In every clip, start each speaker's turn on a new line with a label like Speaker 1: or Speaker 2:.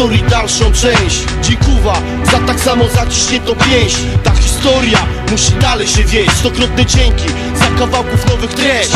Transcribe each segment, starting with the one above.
Speaker 1: historii dalszą część. Dziękuwa za tak samo zaciśniętą pięść. Ta historia musi dalej się wieść. Stokrotne dzięki za kawałków nowych treść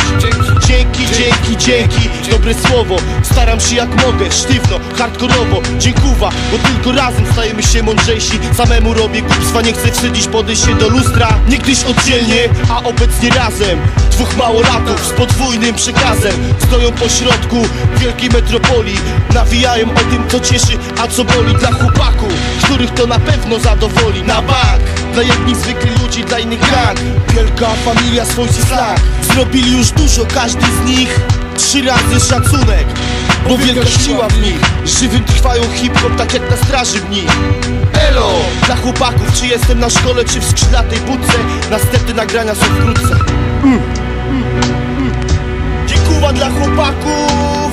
Speaker 1: Dzięki, dzięki, dzięki, dobre słowo Staram się jak mogę, sztywno, hardkorowo. Dziękuwa, bo tylko razem stajemy się mądrzejsi. Samemu robię głupstwa, nie chcę wstydzić, podejść się do lustra. Niegdyś oddzielnie, a obecnie razem. Dwóch małolatów z podwójnym przekazem. Stoją po środku wielkiej metropolii. Nawijają o tym, co cieszy, a co boli Dla chłopaków, których to na pewno zadowoli. Na bank, dla jednych zwykłych ludzi, dla innych gang Wielka familia, swojski slang Zrobili już dużo, każdy z nich Trzy razy szacunek Bo wielka siła w nich. Żywym trwają hip-hop, tak jak na straży w nich. Elo! Dla chłopaków, czy jestem na szkole, czy w skrzydlatej budce Następne nagrania są wkrótce. Dziękuwa dla chłopaków.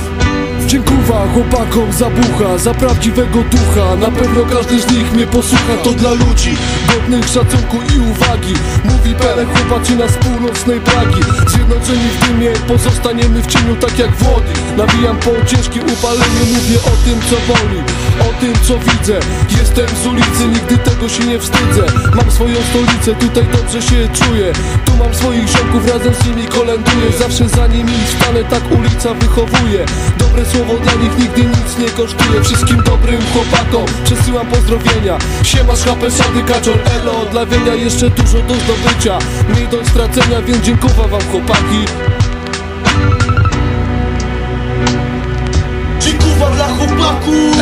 Speaker 2: Dziękuwa chłopakom za bucha, za prawdziwego ducha. Na pewno każdy z nich mnie posłucha To dla ludzi godnych szacunku i uwagi. Mówi Pele chłopaczyna z północnej Pragi. Zjednoczeni w dymie, pozostaniemy w cieniu tak jak Włody Nawijam po ciężkim upaleniu, mówię o tym co boli. O tym co widzę, jestem z ulicy, nigdy tego się nie wstydzę. Mam swoją stolicę, tutaj dobrze się czuję. Tu mam swoich ziomków, razem z nimi kolęduję. Zawsze za nimi stanę, tak ulica wychowuje. Dobre słowo dla nich nigdy nic nie kosztuje Wszystkim dobrym chłopakom. Przesyłam pozdrowienia. Siemasz HP Sady Kaczor, elo. Dla wienia jeszcze dużo do zdobycia. Mniej do stracenia, więc dziękuję wam chłopaki.
Speaker 1: Dziękuwa dla chłopaków